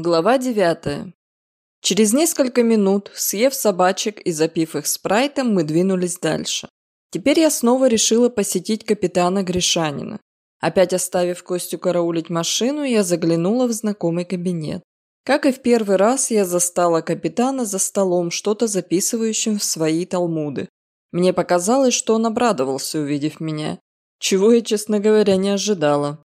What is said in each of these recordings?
Глава девятая. Через несколько минут, съев собачек и запив их спрайтом, мы двинулись дальше. Теперь я снова решила посетить капитана Гришанина. Опять оставив Костю караулить машину, я заглянула в знакомый кабинет. Как и в первый раз, я застала капитана за столом, что-то записывающим в свои талмуды. Мне показалось, что он обрадовался, увидев меня. Чего я, честно говоря, не ожидала.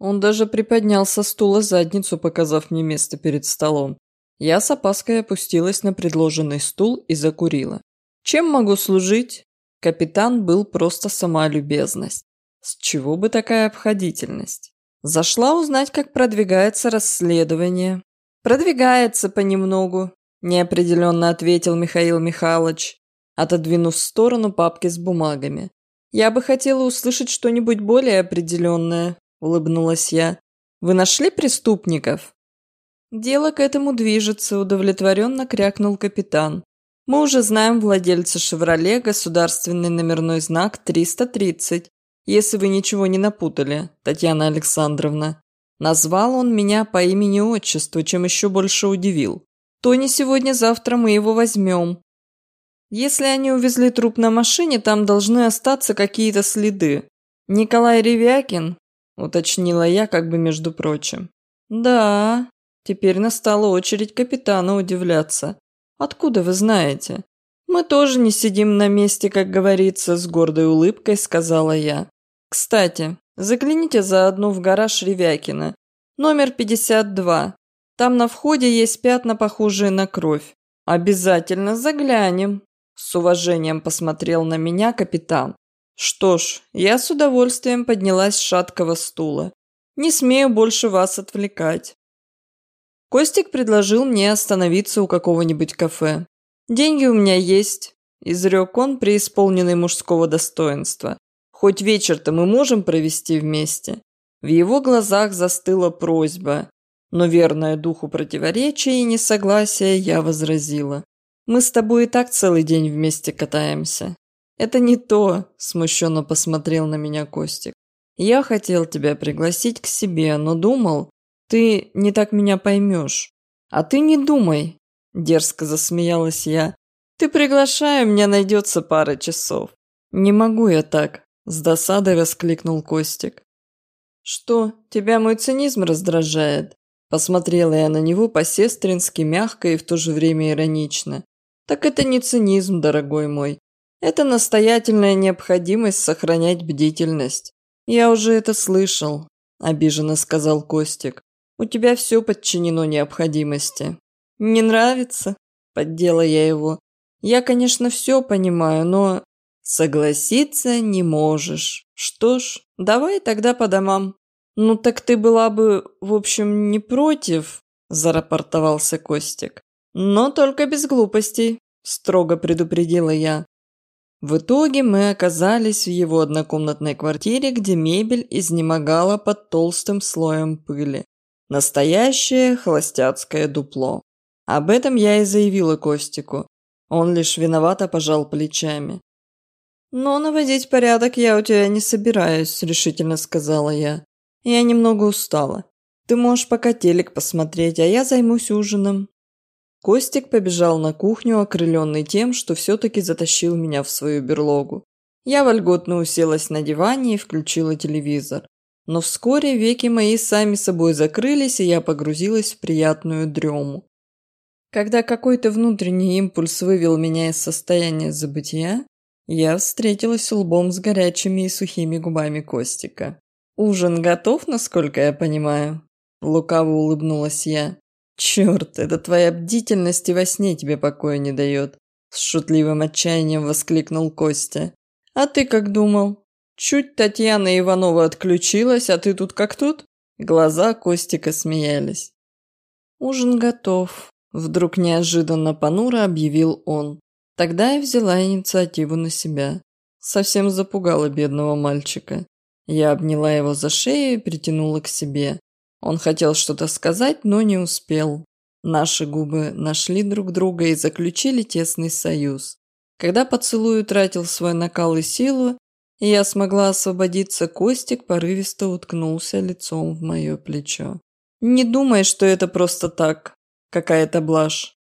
Он даже приподнял со стула задницу, показав мне место перед столом. Я с опаской опустилась на предложенный стул и закурила. Чем могу служить? Капитан был просто сама любезность. С чего бы такая обходительность? Зашла узнать, как продвигается расследование. Продвигается понемногу, неопределенно ответил Михаил Михайлович, отодвинув в сторону папки с бумагами. Я бы хотела услышать что-нибудь более определенное, – улыбнулась я. «Вы нашли преступников?» «Дело к этому движется», – удовлетворенно крякнул капитан. «Мы уже знаем владельца «Шевроле», государственный номерной знак 330, если вы ничего не напутали, Татьяна Александровна. Назвал он меня по имени-отчеству, чем еще больше удивил. То не сегодня-завтра мы его возьмем. Если они увезли труп на машине, там должны остаться какие-то следы. Николай Ревякин, уточнила я как бы между прочим. Да, теперь настала очередь капитана удивляться. Откуда вы знаете? Мы тоже не сидим на месте, как говорится, с гордой улыбкой сказала я. Кстати, загляните заодно в гараж Ревякина. Номер 52. Там на входе есть пятна, похожие на кровь. Обязательно заглянем. С уважением посмотрел на меня капитан. Что ж, я с удовольствием поднялась с шаткого стула. Не смею больше вас отвлекать. Костик предложил мне остановиться у какого-нибудь кафе. Деньги у меня есть, изрек он, преисполненный мужского достоинства. Хоть вечер-то мы можем провести вместе. В его глазах застыла просьба, но верная духу противоречия и несогласия я возразила. Мы с тобой и так целый день вместе катаемся. «Это не то», – смущенно посмотрел на меня Костик. «Я хотел тебя пригласить к себе, но думал, ты не так меня поймешь». «А ты не думай», – дерзко засмеялась я. «Ты приглашай, у меня найдется пара часов». «Не могу я так», – с досадой воскликнул Костик. «Что, тебя мой цинизм раздражает?» Посмотрела я на него по-сестрински мягко и в то же время иронично. «Так это не цинизм, дорогой мой. Это настоятельная необходимость сохранять бдительность. Я уже это слышал, обиженно сказал Костик. У тебя все подчинено необходимости. Не нравится? Поддела я его. Я, конечно, все понимаю, но... Согласиться не можешь. Что ж, давай тогда по домам. Ну так ты была бы, в общем, не против, зарапортовался Костик. Но только без глупостей, строго предупредила я. В итоге мы оказались в его однокомнатной квартире, где мебель изнемогала под толстым слоем пыли. Настоящее холостяцкое дупло. Об этом я и заявила Костику. Он лишь виновато пожал плечами. «Но наводить порядок я у тебя не собираюсь», – решительно сказала я. «Я немного устала. Ты можешь пока телек посмотреть, а я займусь ужином». Костик побежал на кухню, окрыленный тем, что все-таки затащил меня в свою берлогу. Я вольготно уселась на диване и включила телевизор. Но вскоре веки мои сами собой закрылись, и я погрузилась в приятную дрему. Когда какой-то внутренний импульс вывел меня из состояния забытия, я встретилась лбом с горячими и сухими губами Костика. «Ужин готов, насколько я понимаю?» Лукаво улыбнулась я. «Черт, это твоя бдительность и во сне тебе покоя не дает», с шутливым отчаянием воскликнул Костя. «А ты как думал? Чуть Татьяна Иванова отключилась, а ты тут как тут?» Глаза Костика смеялись. «Ужин готов», – вдруг неожиданно понуро объявил он. Тогда я взяла инициативу на себя. Совсем запугала бедного мальчика. Я обняла его за шею и притянула к себе. Он хотел что-то сказать, но не успел. Наши губы нашли друг друга и заключили тесный союз. Когда поцелуй утратил свой накал и силу, и я смогла освободиться, Костик порывисто уткнулся лицом в мое плечо. Не думай, что это просто так, какая-то блажь.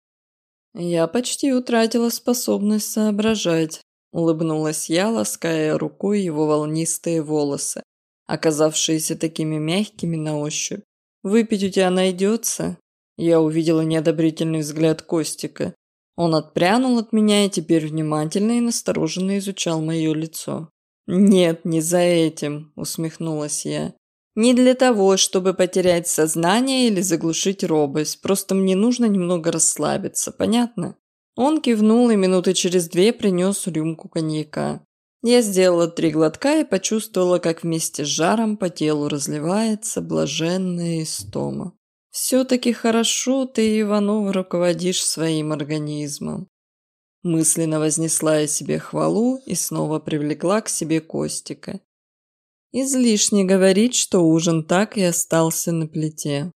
Я почти утратила способность соображать, улыбнулась я, лаская рукой его волнистые волосы, оказавшиеся такими мягкими на ощупь. «Выпить у тебя найдется?» Я увидела неодобрительный взгляд Костика. Он отпрянул от меня и теперь внимательно и настороженно изучал мое лицо. «Нет, не за этим», – усмехнулась я. «Не для того, чтобы потерять сознание или заглушить робость, просто мне нужно немного расслабиться, понятно?» Он кивнул и минуты через две принес рюмку коньяка. Я сделала три глотка и почувствовала, как вместе с жаром по телу разливается блаженная истома. Все-таки хорошо ты, Иванов, руководишь своим организмом. Мысленно вознесла я себе хвалу и снова привлекла к себе Костика. Излишне говорить, что ужин так и остался на плите.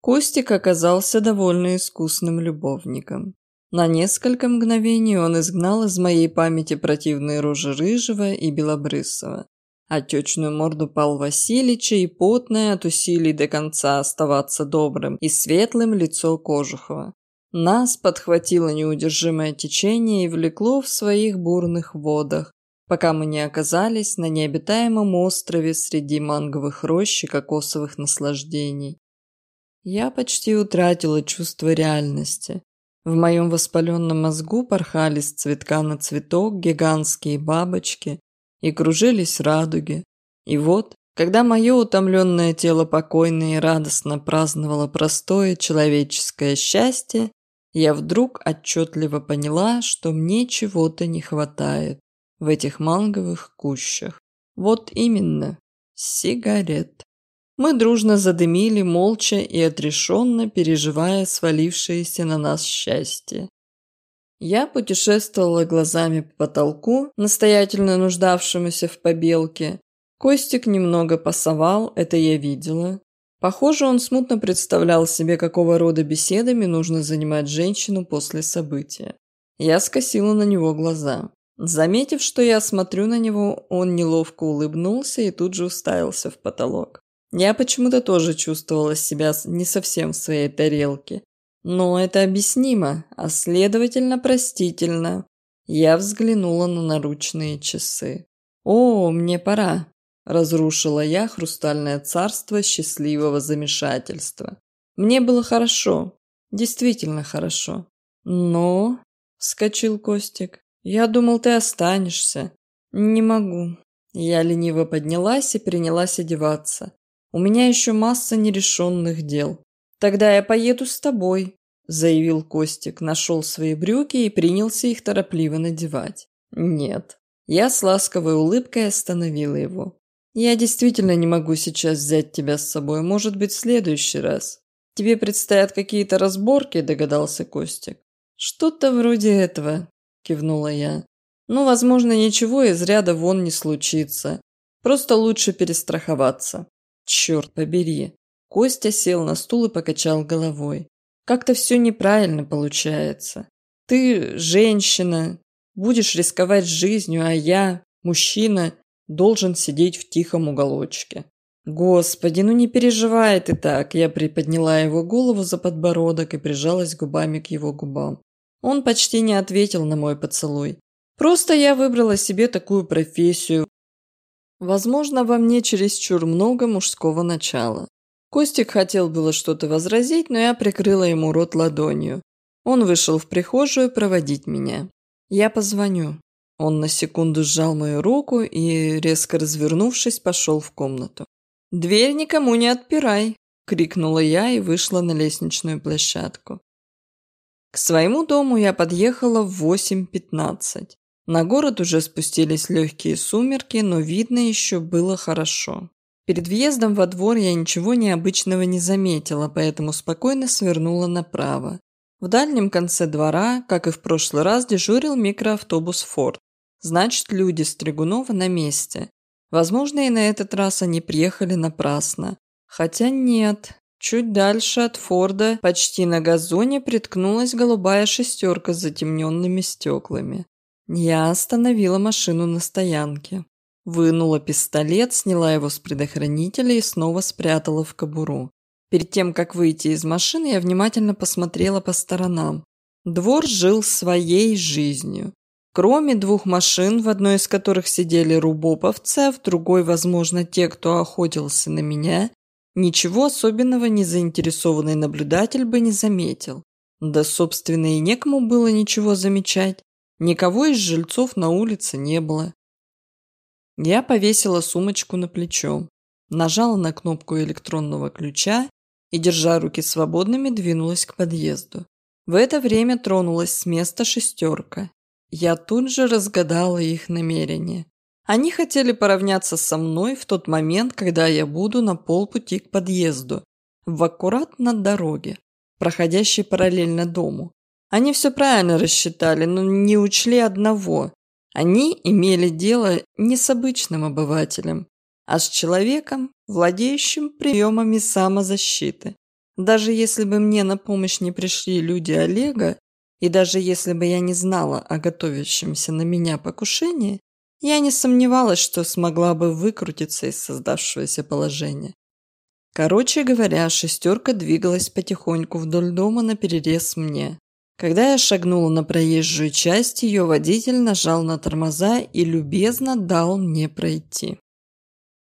Костик оказался довольно искусным любовником. На несколько мгновений он изгнал из моей памяти противные рожи Рыжего и Белобрысова, отечную морду Пал Васильевича и потное от усилий до конца оставаться добрым и светлым лицо Кожухова. Нас подхватило неудержимое течение и влекло в своих бурных водах, пока мы не оказались на необитаемом острове среди манговых рощ и кокосовых наслаждений. Я почти утратила чувство реальности. В моем воспаленном мозгу порхали с цветка на цветок гигантские бабочки и кружились радуги. И вот, когда мое утомленное тело покойно и радостно праздновало простое человеческое счастье, я вдруг отчетливо поняла, что мне чего-то не хватает в этих манговых кущах. Вот именно, сигарет. Мы дружно задымили, молча и отрешенно переживая свалившееся на нас счастье. Я путешествовала глазами по потолку, настоятельно нуждавшемуся в побелке. Костик немного пасовал, это я видела. Похоже, он смутно представлял себе, какого рода беседами нужно занимать женщину после события. Я скосила на него глаза. Заметив, что я смотрю на него, он неловко улыбнулся и тут же уставился в потолок. Я почему-то тоже чувствовала себя не совсем в своей тарелке. Но это объяснимо, а следовательно простительно. Я взглянула на наручные часы. «О, мне пора», – разрушила я хрустальное царство счастливого замешательства. Мне было хорошо, действительно хорошо. «Но...» – вскочил Костик. «Я думал, ты останешься». «Не могу». Я лениво поднялась и принялась одеваться. У меня еще масса нерешенных дел. Тогда я поеду с тобой, заявил Костик, нашел свои брюки и принялся их торопливо надевать. Нет. Я с ласковой улыбкой остановила его. Я действительно не могу сейчас взять тебя с собой, может быть, в следующий раз. Тебе предстоят какие-то разборки, догадался Костик. Что-то вроде этого, кивнула я. Ну, возможно, ничего из ряда вон не случится. Просто лучше перестраховаться. Черт побери. Костя сел на стул и покачал головой. Как-то все неправильно получается. Ты женщина, будешь рисковать жизнью, а я, мужчина, должен сидеть в тихом уголочке. Господи, ну не переживай ты так. Я приподняла его голову за подбородок и прижалась губами к его губам. Он почти не ответил на мой поцелуй. Просто я выбрала себе такую профессию, Возможно, во мне чересчур много мужского начала. Костик хотел было что-то возразить, но я прикрыла ему рот ладонью. Он вышел в прихожую проводить меня. «Я позвоню». Он на секунду сжал мою руку и, резко развернувшись, пошел в комнату. «Дверь никому не отпирай!» – крикнула я и вышла на лестничную площадку. К своему дому я подъехала в 8.15. На город уже спустились легкие сумерки, но видно еще было хорошо. Перед въездом во двор я ничего необычного не заметила, поэтому спокойно свернула направо. В дальнем конце двора, как и в прошлый раз, дежурил микроавтобус «Форд». Значит, люди Стригунова на месте. Возможно, и на этот раз они приехали напрасно. Хотя нет. Чуть дальше от Форда, почти на газоне, приткнулась голубая шестерка с затемненными стеклами. Я остановила машину на стоянке. Вынула пистолет, сняла его с предохранителя и снова спрятала в кобуру. Перед тем, как выйти из машины, я внимательно посмотрела по сторонам. Двор жил своей жизнью. Кроме двух машин, в одной из которых сидели рубоповцы, а в другой, возможно, те, кто охотился на меня, ничего особенного незаинтересованный наблюдатель бы не заметил. Да, собственно, и некому было ничего замечать. Никого из жильцов на улице не было. Я повесила сумочку на плечо, нажала на кнопку электронного ключа и, держа руки свободными, двинулась к подъезду. В это время тронулась с места шестерка. Я тут же разгадала их намерение. Они хотели поравняться со мной в тот момент, когда я буду на полпути к подъезду, в аккурат на дороге, проходящей параллельно дому. Они все правильно рассчитали, но не учли одного. Они имели дело не с обычным обывателем, а с человеком, владеющим приемами самозащиты. Даже если бы мне на помощь не пришли люди Олега, и даже если бы я не знала о готовящемся на меня покушении, я не сомневалась, что смогла бы выкрутиться из создавшегося положения. Короче говоря, шестерка двигалась потихоньку вдоль дома на перерез мне. Когда я шагнула на проезжую часть, ее водитель нажал на тормоза и любезно дал мне пройти.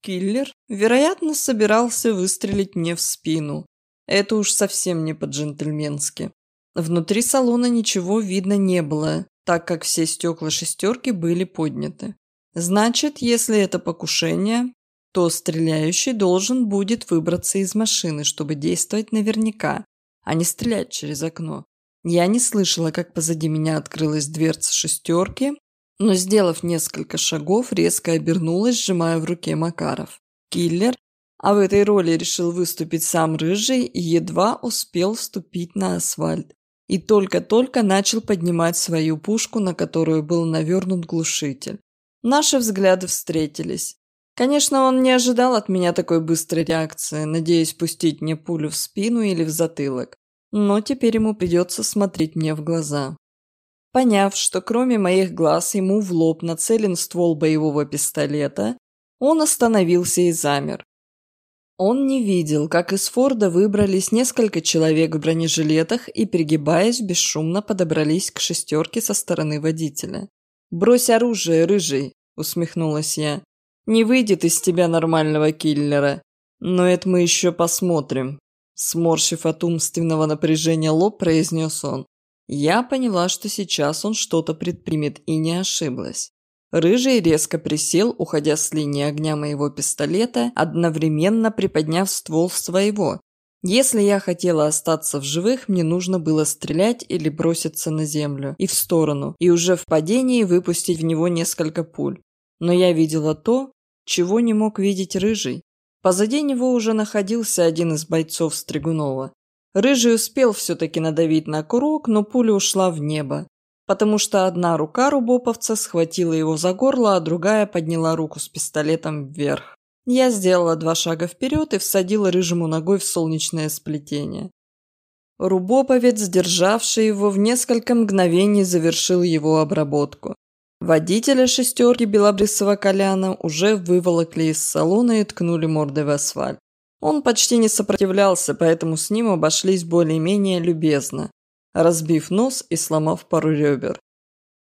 Киллер, вероятно, собирался выстрелить мне в спину. Это уж совсем не по-джентльменски. Внутри салона ничего видно не было, так как все стекла шестерки были подняты. Значит, если это покушение, то стреляющий должен будет выбраться из машины, чтобы действовать наверняка, а не стрелять через окно. Я не слышала, как позади меня открылась дверца шестерки, но, сделав несколько шагов, резко обернулась, сжимая в руке Макаров. Киллер, а в этой роли решил выступить сам Рыжий, едва успел вступить на асфальт. И только-только начал поднимать свою пушку, на которую был навернут глушитель. Наши взгляды встретились. Конечно, он не ожидал от меня такой быстрой реакции, надеясь пустить мне пулю в спину или в затылок но теперь ему придется смотреть мне в глаза. Поняв, что кроме моих глаз ему в лоб нацелен ствол боевого пистолета, он остановился и замер. Он не видел, как из Форда выбрались несколько человек в бронежилетах и, пригибаясь, бесшумно подобрались к шестерке со стороны водителя. «Брось оружие, рыжий!» – усмехнулась я. «Не выйдет из тебя нормального киллера. Но это мы еще посмотрим». Сморщив от умственного напряжения лоб, произнес он. Я поняла, что сейчас он что-то предпримет и не ошиблась. Рыжий резко присел, уходя с линии огня моего пистолета, одновременно приподняв ствол своего. Если я хотела остаться в живых, мне нужно было стрелять или броситься на землю и в сторону, и уже в падении выпустить в него несколько пуль. Но я видела то, чего не мог видеть Рыжий. Позади него уже находился один из бойцов Стригунова. Рыжий успел все-таки надавить на курок, но пуля ушла в небо, потому что одна рука рубоповца схватила его за горло, а другая подняла руку с пистолетом вверх. Я сделала два шага вперед и всадила рыжему ногой в солнечное сплетение. Рубоповец, сдержавший его в несколько мгновений, завершил его обработку. Водителя шестерки белобрысого Коляна уже выволокли из салона и ткнули мордой в асфальт. Он почти не сопротивлялся, поэтому с ним обошлись более-менее любезно, разбив нос и сломав пару ребер.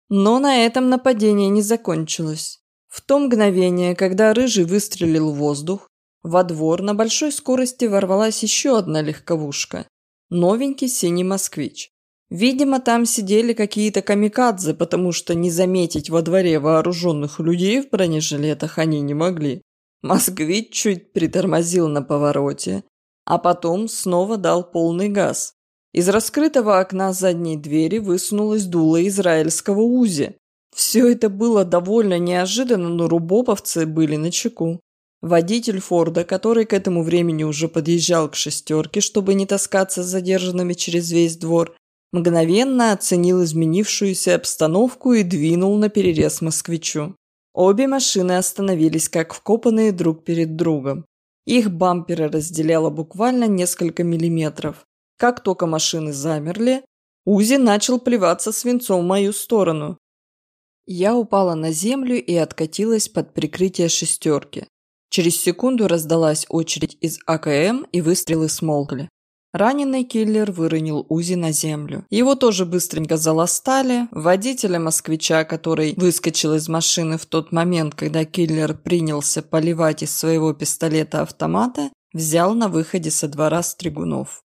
Но на этом нападение не закончилось. В то мгновение, когда Рыжий выстрелил в воздух, во двор на большой скорости ворвалась еще одна легковушка. Новенький синий москвич. Видимо, там сидели какие-то камикадзе, потому что не заметить во дворе вооруженных людей в бронежилетах они не могли. Москвич чуть притормозил на повороте, а потом снова дал полный газ. Из раскрытого окна задней двери высунулось дуло израильского УЗИ. Все это было довольно неожиданно, но рубоповцы были на чеку. Водитель Форда, который к этому времени уже подъезжал к шестерке, чтобы не таскаться с задержанными через весь двор, Мгновенно оценил изменившуюся обстановку и двинул на перерез москвичу. Обе машины остановились как вкопанные друг перед другом. Их бамперы разделяло буквально несколько миллиметров. Как только машины замерли, Узи начал плеваться свинцом в мою сторону. Я упала на землю и откатилась под прикрытие шестерки. Через секунду раздалась очередь из АКМ и выстрелы смолкли. Раненый киллер выронил Узи на землю. Его тоже быстренько заластали. Водителя москвича, который выскочил из машины в тот момент, когда киллер принялся поливать из своего пистолета-автомата, взял на выходе со двора Стригунов.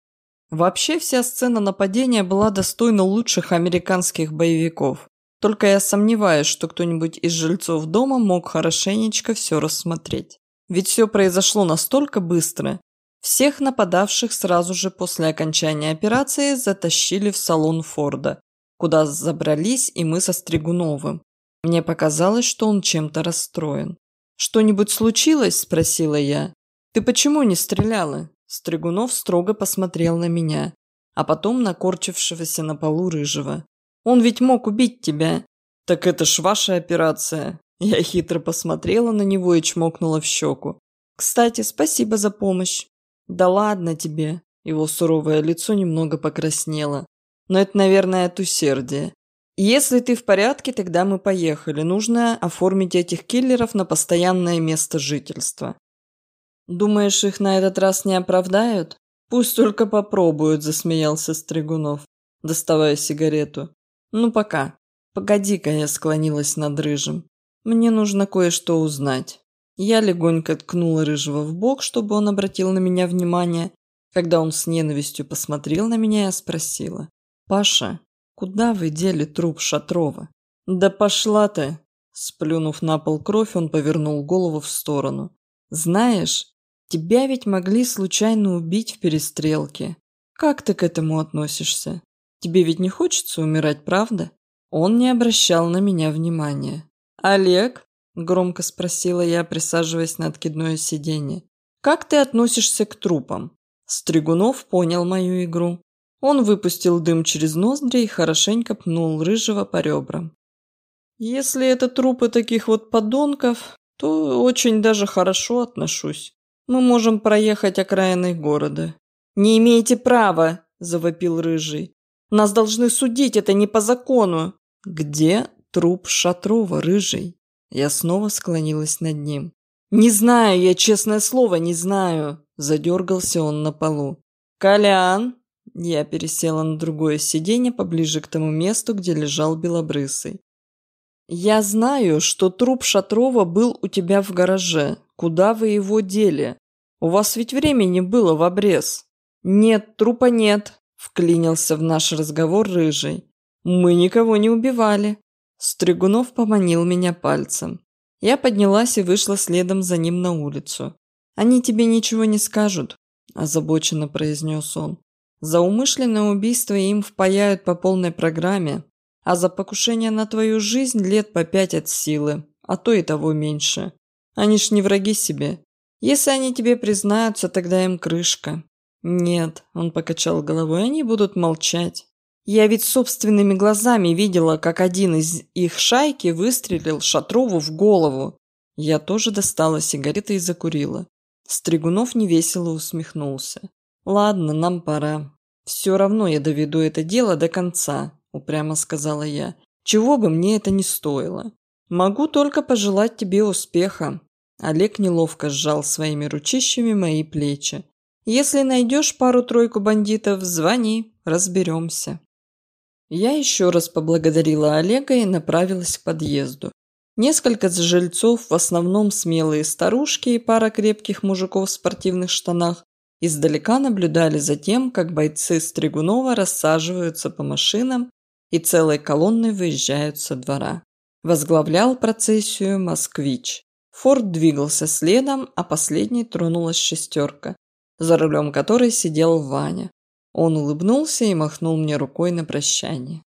Вообще вся сцена нападения была достойна лучших американских боевиков. Только я сомневаюсь, что кто-нибудь из жильцов дома мог хорошенечко все рассмотреть. Ведь все произошло настолько быстро, всех нападавших сразу же после окончания операции затащили в салон Форда, куда забрались и мы со Стригуновым. Мне показалось, что он чем-то расстроен. «Что-нибудь случилось?» – спросила я. «Ты почему не стреляла?» Стригунов строго посмотрел на меня, а потом на корчившегося на полу рыжего. «Он ведь мог убить тебя!» «Так это ж ваша операция!» Я хитро посмотрела на него и чмокнула в щеку. «Кстати, спасибо за помощь. «Да ладно тебе!» Его суровое лицо немного покраснело. «Но это, наверное, от усердия. Если ты в порядке, тогда мы поехали. Нужно оформить этих киллеров на постоянное место жительства». «Думаешь, их на этот раз не оправдают?» «Пусть только попробуют», – засмеялся Стригунов, доставая сигарету. «Ну, пока. Погоди-ка», – я склонилась над Рыжим. «Мне нужно кое-что узнать». Я легонько ткнула Рыжего в бок, чтобы он обратил на меня внимание. Когда он с ненавистью посмотрел на меня, я спросила. «Паша, куда вы дели труп Шатрова?» «Да пошла ты!» Сплюнув на пол кровь, он повернул голову в сторону. «Знаешь, тебя ведь могли случайно убить в перестрелке. Как ты к этому относишься? Тебе ведь не хочется умирать, правда?» Он не обращал на меня внимания. «Олег?» – громко спросила я, присаживаясь на откидное сиденье. «Как ты относишься к трупам?» Стригунов понял мою игру. Он выпустил дым через ноздри и хорошенько пнул рыжего по ребрам. «Если это трупы таких вот подонков, то очень даже хорошо отношусь. Мы можем проехать окраиной города». «Не имеете права!» – завопил рыжий. «Нас должны судить, это не по закону!» «Где труп Шатрова, рыжий?» Я снова склонилась над ним. «Не знаю, я, честное слово, не знаю!» Задергался он на полу. «Колян!» Я пересела на другое сиденье поближе к тому месту, где лежал Белобрысый. «Я знаю, что труп Шатрова был у тебя в гараже. Куда вы его дели? У вас ведь времени было в обрез». «Нет, трупа нет», – вклинился в наш разговор Рыжий. «Мы никого не убивали. Стригунов поманил меня пальцем. Я поднялась и вышла следом за ним на улицу. «Они тебе ничего не скажут», – озабоченно произнес он. «За умышленное убийство им впаяют по полной программе, а за покушение на твою жизнь лет по пять от силы, а то и того меньше. Они ж не враги себе. Если они тебе признаются, тогда им крышка». «Нет», – он покачал головой, – «они будут молчать. Я ведь собственными глазами видела, как один из их шайки выстрелил Шатрову в голову. Я тоже достала сигареты и закурила. Стригунов невесело усмехнулся. «Ладно, нам пора. Все равно я доведу это дело до конца», – упрямо сказала я. «Чего бы мне это ни стоило. Могу только пожелать тебе успеха». Олег неловко сжал своими ручищами мои плечи. «Если найдешь пару-тройку бандитов, звони, разберемся». Я еще раз поблагодарила Олега и направилась к подъезду. Несколько жильцов, в основном смелые старушки и пара крепких мужиков в спортивных штанах, издалека наблюдали за тем, как бойцы Стригунова рассаживаются по машинам и целой колонной выезжают со двора. Возглавлял процессию «Москвич». Форд двигался следом, а последней тронулась шестерка, за рулем которой сидел Ваня. Он улыбнулся и махнул мне рукой на прощание.